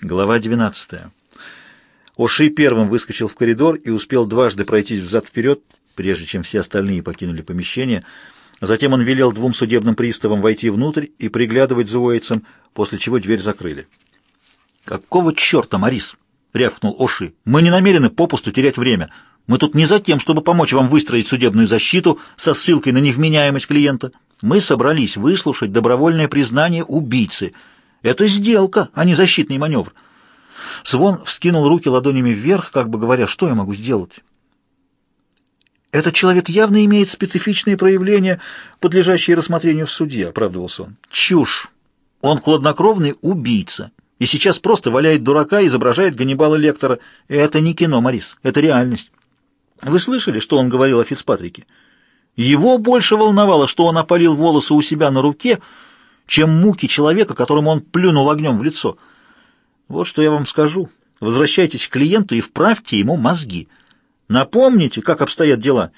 Глава 12. Оши первым выскочил в коридор и успел дважды пройтись взад-вперед, прежде чем все остальные покинули помещение. Затем он велел двум судебным приставам войти внутрь и приглядывать за Уэйтсом, после чего дверь закрыли. «Какого черта, Морис?» — рявкнул Оши. «Мы не намерены попусту терять время. Мы тут не за тем, чтобы помочь вам выстроить судебную защиту со ссылкой на невменяемость клиента. Мы собрались выслушать добровольное признание убийцы. Это сделка, а не защитный маневр». Свон вскинул руки ладонями вверх, как бы говоря, что я могу сделать. «Этот человек явно имеет специфичные проявления, подлежащие рассмотрению в суде», — оправдывался он. «Чушь! Он хладнокровный убийца, и сейчас просто валяет дурака и изображает Ганнибала Лектора. Это не кино, Морис, это реальность. Вы слышали, что он говорил о Фицпатрике? Его больше волновало, что он опалил волосы у себя на руке, чем муки человека, которому он плюнул огнем в лицо». Вот что я вам скажу. Возвращайтесь к клиенту и вправьте ему мозги. Напомните, как обстоят дела.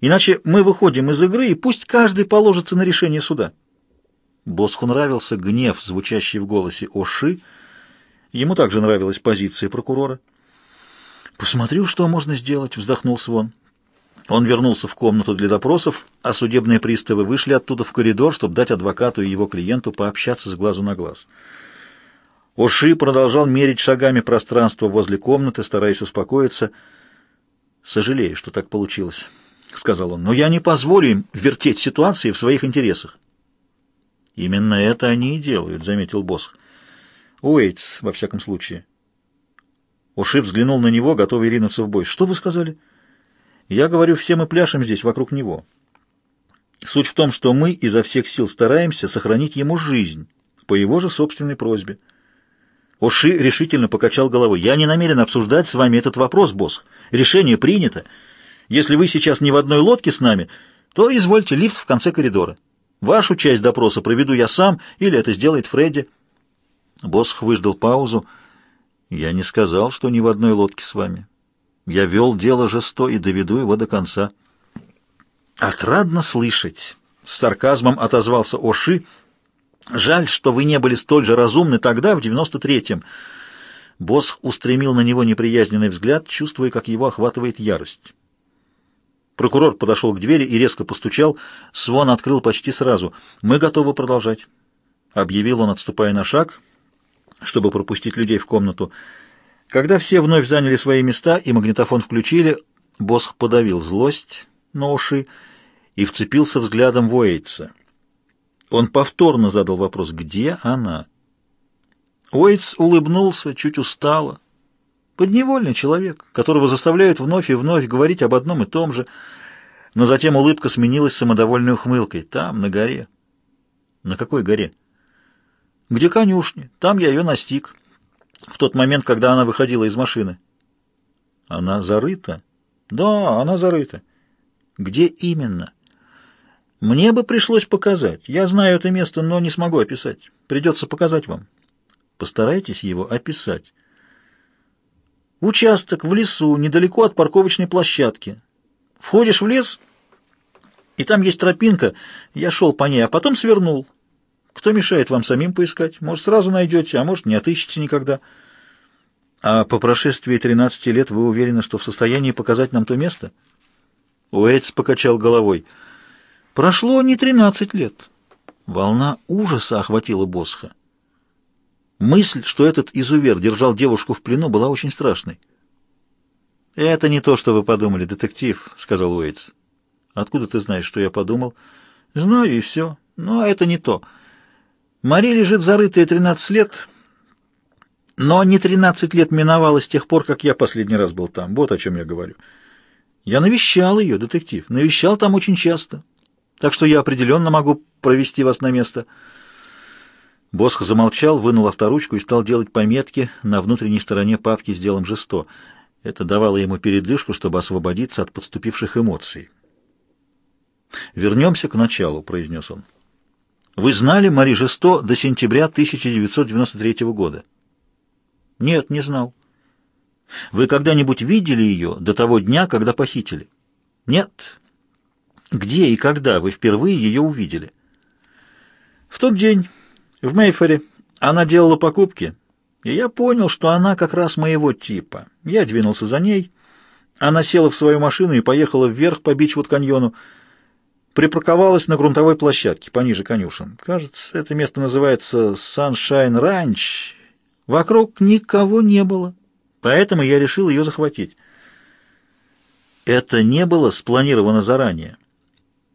Иначе мы выходим из игры, и пусть каждый положится на решение суда. Босху нравился гнев, звучащий в голосе Оши. Ему также нравилась позиция прокурора. «Посмотрю, что можно сделать», — вздохнул Свон. Он вернулся в комнату для допросов, а судебные приставы вышли оттуда в коридор, чтобы дать адвокату и его клиенту пообщаться с глазу на глаз. Уши продолжал мерить шагами пространство возле комнаты, стараясь успокоиться. «Сожалею, что так получилось», — сказал он, — «но я не позволю им вертеть ситуации в своих интересах». «Именно это они и делают», — заметил босс. «Уэйтс, во всяком случае». Уши взглянул на него, готовый ринуться в бой. «Что вы сказали?» «Я говорю, все мы пляшем здесь вокруг него. Суть в том, что мы изо всех сил стараемся сохранить ему жизнь по его же собственной просьбе». Оши решительно покачал головой. «Я не намерен обсуждать с вами этот вопрос, босс. Решение принято. Если вы сейчас не в одной лодке с нами, то извольте лифт в конце коридора. Вашу часть допроса проведу я сам, или это сделает Фредди». Босх выждал паузу. «Я не сказал, что не в одной лодке с вами. Я вел дело жесто и доведу его до конца». «Отрадно слышать!» — с сарказмом отозвался Оши — Жаль, что вы не были столь же разумны тогда, в девяносто третьем. Босс устремил на него неприязненный взгляд, чувствуя, как его охватывает ярость. Прокурор подошел к двери и резко постучал. Свон открыл почти сразу. «Мы готовы продолжать», — объявил он, отступая на шаг, чтобы пропустить людей в комнату. Когда все вновь заняли свои места и магнитофон включили, Босх подавил злость на уши и вцепился взглядом в Уэйтса. Он повторно задал вопрос, где она? Уэйтс улыбнулся, чуть устало. Подневольный человек, которого заставляют вновь и вновь говорить об одном и том же, но затем улыбка сменилась самодовольной ухмылкой. Там, на горе. На какой горе? Где конюшни? Там я ее настиг. В тот момент, когда она выходила из машины. Она зарыта? Да, она зарыта. Где именно? Мне бы пришлось показать. Я знаю это место, но не смогу описать. Придется показать вам. Постарайтесь его описать. Участок в лесу, недалеко от парковочной площадки. Входишь в лес, и там есть тропинка. Я шел по ней, а потом свернул. Кто мешает вам самим поискать? Может, сразу найдете, а может, не отыщете никогда. А по прошествии 13 лет вы уверены, что в состоянии показать нам то место? Уэйтс покачал головой. Прошло не тринадцать лет. Волна ужаса охватила Босха. Мысль, что этот изувер держал девушку в плену, была очень страшной. «Это не то, что вы подумали, детектив», — сказал Уэйтс. «Откуда ты знаешь, что я подумал?» «Знаю, и все. Но это не то. Мари лежит зарытая тринадцать лет, но не тринадцать лет миновало с тех пор, как я последний раз был там. Вот о чем я говорю. Я навещал ее, детектив, навещал там очень часто так что я определенно могу провести вас на место». Босх замолчал, вынул авторучку и стал делать пометки на внутренней стороне папки с делом Жесто. Это давало ему передышку, чтобы освободиться от подступивших эмоций. «Вернемся к началу», — произнес он. «Вы знали Мари Жесто до сентября 1993 года?» «Нет, не знал». «Вы когда-нибудь видели ее до того дня, когда похитили?» «Нет, где и когда вы впервые ее увидели? В тот день, в Мейфоре, она делала покупки. И я понял, что она как раз моего типа. Я двинулся за ней. Она села в свою машину и поехала вверх по Бичвуд-каньону. Припарковалась на грунтовой площадке, пониже конюшен. Кажется, это место называется Саншайн Ранч. Вокруг никого не было, поэтому я решил ее захватить. Это не было спланировано заранее,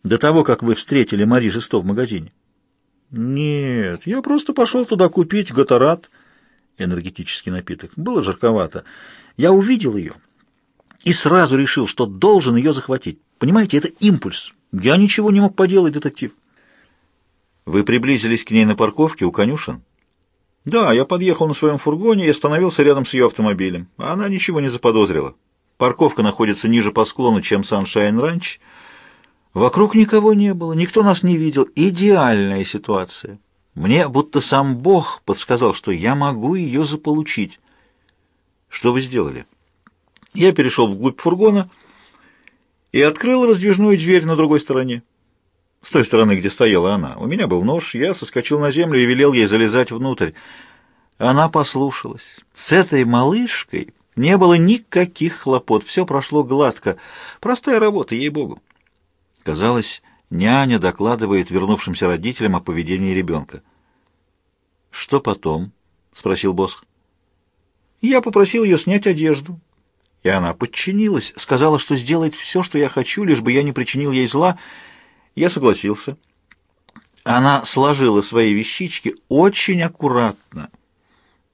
до того, как вы встретили Мари Жесто в магазине. Нет, я просто пошел туда купить гатарат, энергетический напиток. Было жарковато. Я увидел ее и сразу решил, что должен ее захватить. Понимаете, это импульс. Я ничего не мог поделать, детектив. Вы приблизились к ней на парковке у конюшен? Да, я подъехал на своем фургоне и остановился рядом с ее автомобилем. Она ничего не заподозрила. Парковка находится ниже по склону, чем Саншайн Ранч. Вокруг никого не было, никто нас не видел. Идеальная ситуация. Мне будто сам Бог подсказал, что я могу ее заполучить. Что вы сделали? Я перешел вглубь фургона и открыл раздвижную дверь на другой стороне. С той стороны, где стояла она. У меня был нож, я соскочил на землю и велел ей залезать внутрь. Она послушалась. С этой малышкой не было никаких хлопот, все прошло гладко. Простая работа, ей-богу. Казалось, няня докладывает вернувшимся родителям о поведении ребенка. «Что потом?» — спросил босс. «Я попросил ее снять одежду, и она подчинилась, сказала, что сделает все, что я хочу, лишь бы я не причинил ей зла. Я согласился. Она сложила свои вещички очень аккуратно,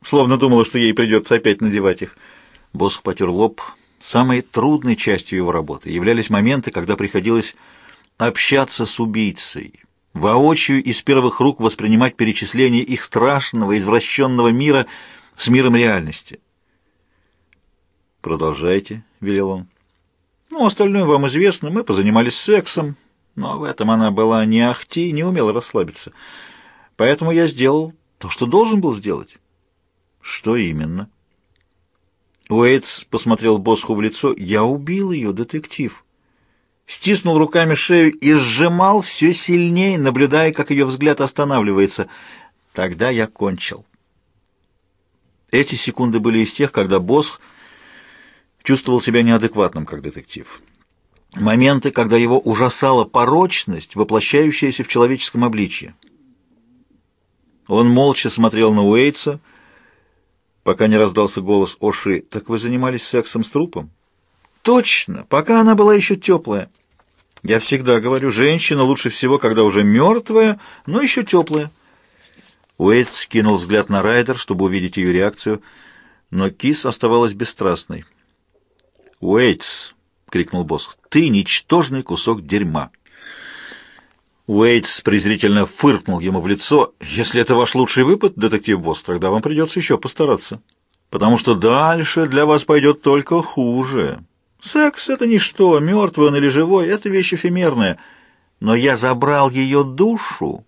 словно думала, что ей придется опять надевать их. Босх потер лоб. Самой трудной частью его работы являлись моменты, когда приходилось общаться с убийцей, воочию из первых рук воспринимать перечисление их страшного, извращенного мира с миром реальности. «Продолжайте», — велел он. «Ну, остальное вам известно. Мы позанимались сексом, но в этом она была не ахти, не умела расслабиться. Поэтому я сделал то, что должен был сделать». «Что именно?» Уэйтс посмотрел Босху в лицо. «Я убил ее, детектив». Стиснул руками шею и сжимал все сильнее, наблюдая, как ее взгляд останавливается. Тогда я кончил. Эти секунды были из тех, когда Босх чувствовал себя неадекватным как детектив. Моменты, когда его ужасала порочность, воплощающаяся в человеческом обличье. Он молча смотрел на Уэйтса, пока не раздался голос Оши. «Так вы занимались сексом с трупом?» «Точно, пока она была еще теплая». «Я всегда говорю, женщина лучше всего, когда уже мертвая, но еще теплая». Уэйтс кинул взгляд на Райдер, чтобы увидеть ее реакцию, но Кис оставалась бесстрастной. «Уэйтс!» — крикнул босс. «Ты ничтожный кусок дерьма!» Уэйтс презрительно фыркнул ему в лицо. «Если это ваш лучший выпад, детектив-босс, тогда вам придется еще постараться. Потому что дальше для вас пойдет только хуже. Секс — это ничто, мертвый он или живой — это вещь эфемерная. Но я забрал ее душу,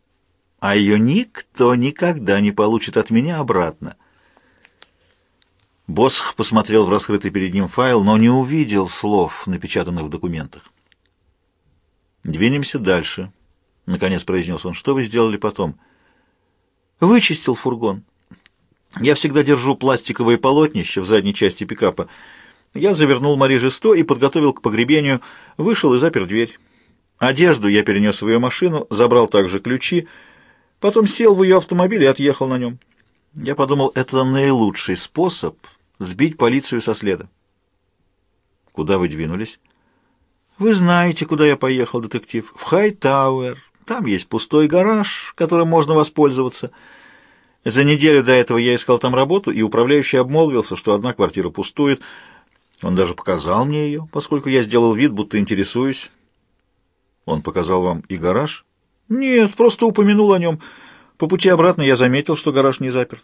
а ее никто никогда не получит от меня обратно. Босх посмотрел в раскрытый перед ним файл, но не увидел слов, напечатанных в документах. «Двинемся дальше», — наконец произнес он. «Что вы сделали потом?» «Вычистил фургон. Я всегда держу пластиковые полотнища в задней части пикапа. Я завернул Мари Жесто и подготовил к погребению, вышел и запер дверь. Одежду я перенес в ее машину, забрал также ключи, потом сел в ее автомобиль и отъехал на нем. Я подумал, это наилучший способ сбить полицию со следа. Куда вы двинулись? Вы знаете, куда я поехал, детектив. В Хайтауэр. Там есть пустой гараж, которым можно воспользоваться. За неделю до этого я искал там работу, и управляющий обмолвился, что одна квартира пустует. Он даже показал мне ее, поскольку я сделал вид, будто интересуюсь. Он показал вам и гараж? Нет, просто упомянул о нем. По пути обратно я заметил, что гараж не заперт.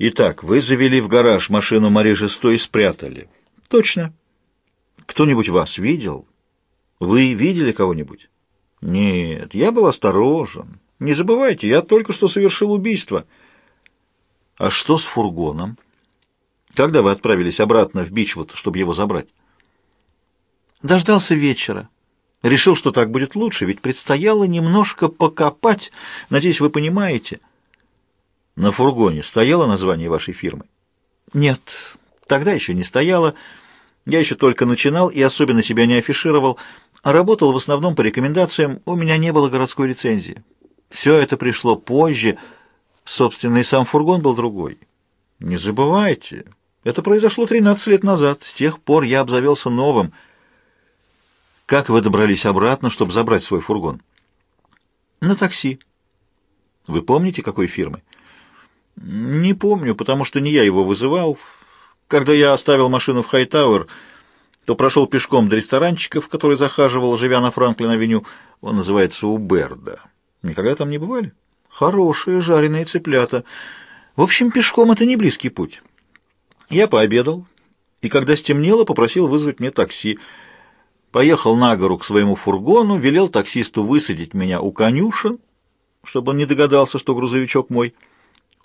Итак, вы завели в гараж машину Мари Жесто и спрятали. Точно. Кто-нибудь вас видел? Вы видели кого-нибудь? Нет, я был осторожен. Не забывайте, я только что совершил убийство. А что с фургоном? Когда вы отправились обратно в Бичвуд, чтобы его забрать? Дождался вечера. Решил, что так будет лучше, ведь предстояло немножко покопать. Надеюсь, вы понимаете. На фургоне стояло название вашей фирмы? Нет, тогда еще не стояло. Я еще только начинал и особенно себя не афишировал, работал в основном по рекомендациям, у меня не было городской лицензии. Все это пришло позже, собственно, и сам фургон был другой. Не забывайте, это произошло 13 лет назад, с тех пор я обзавелся новым. Как вы добрались обратно, чтобы забрать свой фургон? На такси. Вы помните, какой фирмы? Не помню, потому что не я его вызывал. Когда я оставил машину в Хайтауэр, то прошел пешком до ресторанчика, в который захаживал, живя на Франклин-авеню. Он называется Уберда. Никогда там не бывали? Хорошие жареные цыплята. В общем, пешком это не близкий путь. Я пообедал, и когда стемнело, попросил вызвать мне такси. Поехал на гору к своему фургону, велел таксисту высадить меня у конюшен, чтобы он не догадался, что грузовичок мой.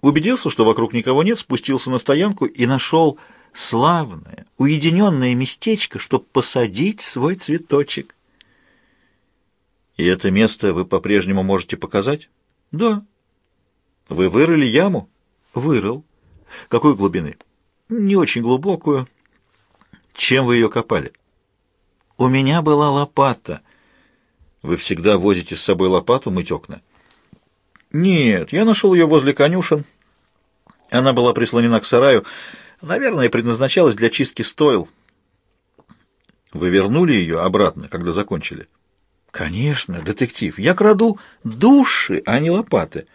Убедился, что вокруг никого нет, спустился на стоянку и нашел славное, уединенное местечко, чтобы посадить свой цветочек. И это место вы по-прежнему можете показать? Да. Вы вырыли яму? Вырыл. Какой глубины? Не очень глубокую. Чем вы ее копали? У меня была лопата. Вы всегда возите с собой лопату мыть окна? Нет, я нашел ее возле конюшен. Она была прислонена к сараю. Наверное, предназначалась для чистки стойл. Вы вернули ее обратно, когда закончили? Конечно, детектив. Я краду души, а не лопаты.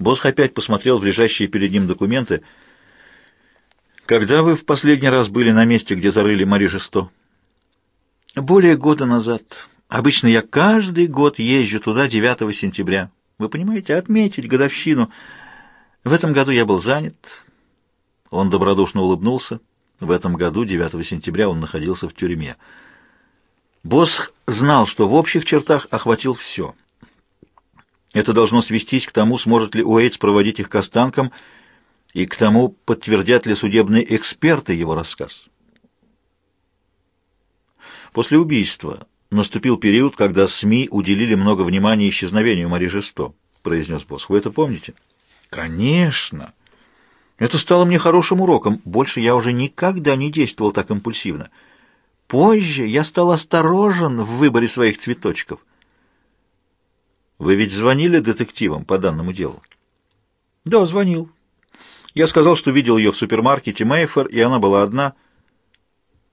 Босх опять посмотрел в лежащие перед ним документы. Когда вы в последний раз были на месте, где зарыли Мари Жесто? Более года назад. Обычно я каждый год езжу туда 9 сентября. Вы понимаете, отметить годовщину. В этом году я был занят. Он добродушно улыбнулся. В этом году, 9 сентября, он находился в тюрьме. Босх знал, что в общих чертах охватил все. Это должно свестись к тому, сможет ли Уэйтс проводить их к останкам, и к тому, подтвердят ли судебные эксперты его рассказ. После убийства наступил период, когда СМИ уделили много внимания исчезновению Мари Жесто, произнес босс. Вы это помните? Конечно. Это стало мне хорошим уроком. Больше я уже никогда не действовал так импульсивно. Позже я стал осторожен в выборе своих цветочков. Вы ведь звонили детективам по данному делу? Да, звонил. Я сказал, что видел ее в супермаркете Мейфер, и она была одна.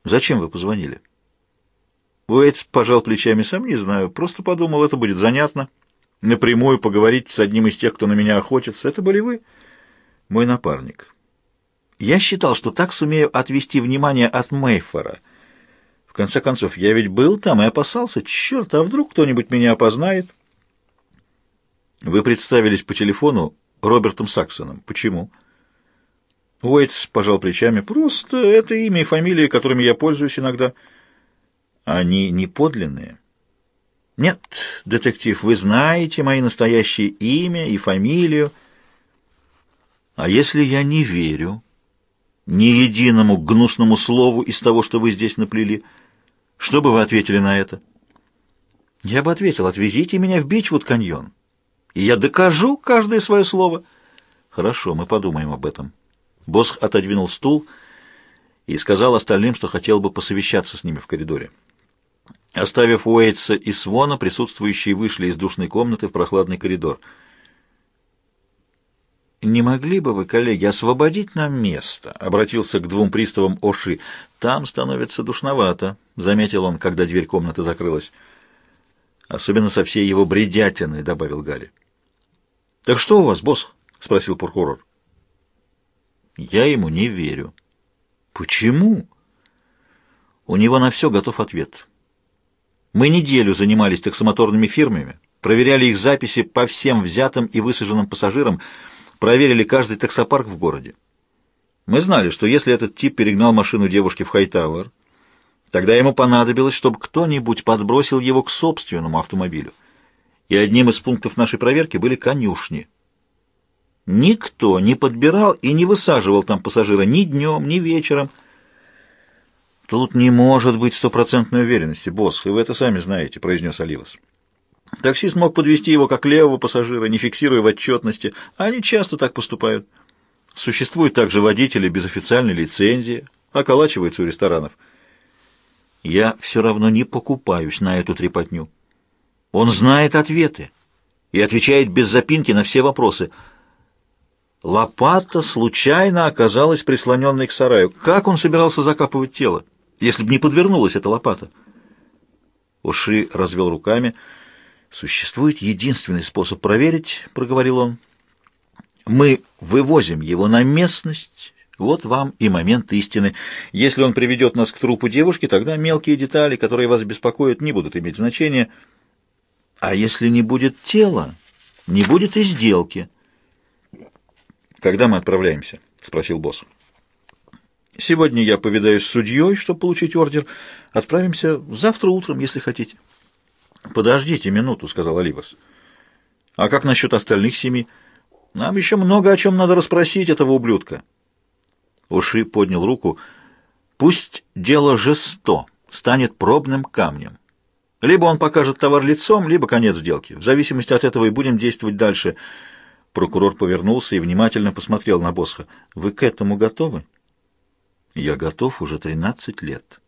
Зачем вы позвонили? Уэйтс пожал плечами, сам не знаю. Просто подумал, это будет занятно. Напрямую поговорить с одним из тех, кто на меня охотится. Это были вы, мой напарник. Я считал, что так сумею отвести внимание от Мейфера. В конце концов, я ведь был там и опасался. Черт, а вдруг кто-нибудь меня опознает? Вы представились по телефону Робертом Саксоном. Почему? Уэйтс пожал плечами. Просто это имя и фамилия, которыми я пользуюсь иногда. Они не подлинные? Нет, детектив, вы знаете мои настоящие имя и фамилию. А если я не верю ни единому гнусному слову из того, что вы здесь наплели, что бы вы ответили на это? Я бы ответил, отвезите меня в Бичвуд-каньон, и я докажу каждое свое слово. Хорошо, мы подумаем об этом. Босх отодвинул стул и сказал остальным, что хотел бы посовещаться с ними в коридоре. Оставив Уэйтса и Свона, присутствующие вышли из душной комнаты в прохладный коридор. «Не могли бы вы, коллеги, освободить нам место?» — обратился к двум приставам Оши. «Там становится душновато», — заметил он, когда дверь комнаты закрылась. «Особенно со всей его бредятиной», — добавил Гарри. «Так что у вас, босс?» — спросил прокурор. «Я ему не верю». «Почему?» «У него на все готов ответ». Мы неделю занимались таксомоторными фирмами, проверяли их записи по всем взятым и высаженным пассажирам, проверили каждый таксопарк в городе. Мы знали, что если этот тип перегнал машину девушки в Хайтауэр, тогда ему понадобилось, чтобы кто-нибудь подбросил его к собственному автомобилю. И одним из пунктов нашей проверки были конюшни. Никто не подбирал и не высаживал там пассажира ни днем, ни вечером, «Тут не может быть стопроцентной уверенности, босс, и вы это сами знаете», — произнес Оливас. Таксист мог подвести его как левого пассажира, не фиксируя в отчетности. Они часто так поступают. Существуют также водители без официальной лицензии, околачиваются у ресторанов. Я все равно не покупаюсь на эту трепотню. Он знает ответы и отвечает без запинки на все вопросы. Лопата случайно оказалась прислоненной к сараю. Как он собирался закапывать тело, если бы не подвернулась эта лопата? Уши развел руками. «Существует единственный способ проверить», — проговорил он. «Мы вывозим его на местность. Вот вам и момент истины. Если он приведет нас к трупу девушки, тогда мелкие детали, которые вас беспокоят, не будут иметь значения. А если не будет тела, не будет и сделки». «Когда мы отправляемся?» — спросил босс. «Сегодня я повидаюсь с судьей, чтобы получить ордер. Отправимся завтра утром, если хотите». «Подождите минуту», — сказал Оливас. «А как насчет остальных семи? Нам еще много о чем надо расспросить этого ублюдка». Уши поднял руку. «Пусть дело жесто станет пробным камнем. Либо он покажет товар лицом, либо конец сделки. В зависимости от этого и будем действовать дальше». Прокурор повернулся и внимательно посмотрел на Босха. «Вы к этому готовы?» «Я готов уже тринадцать лет».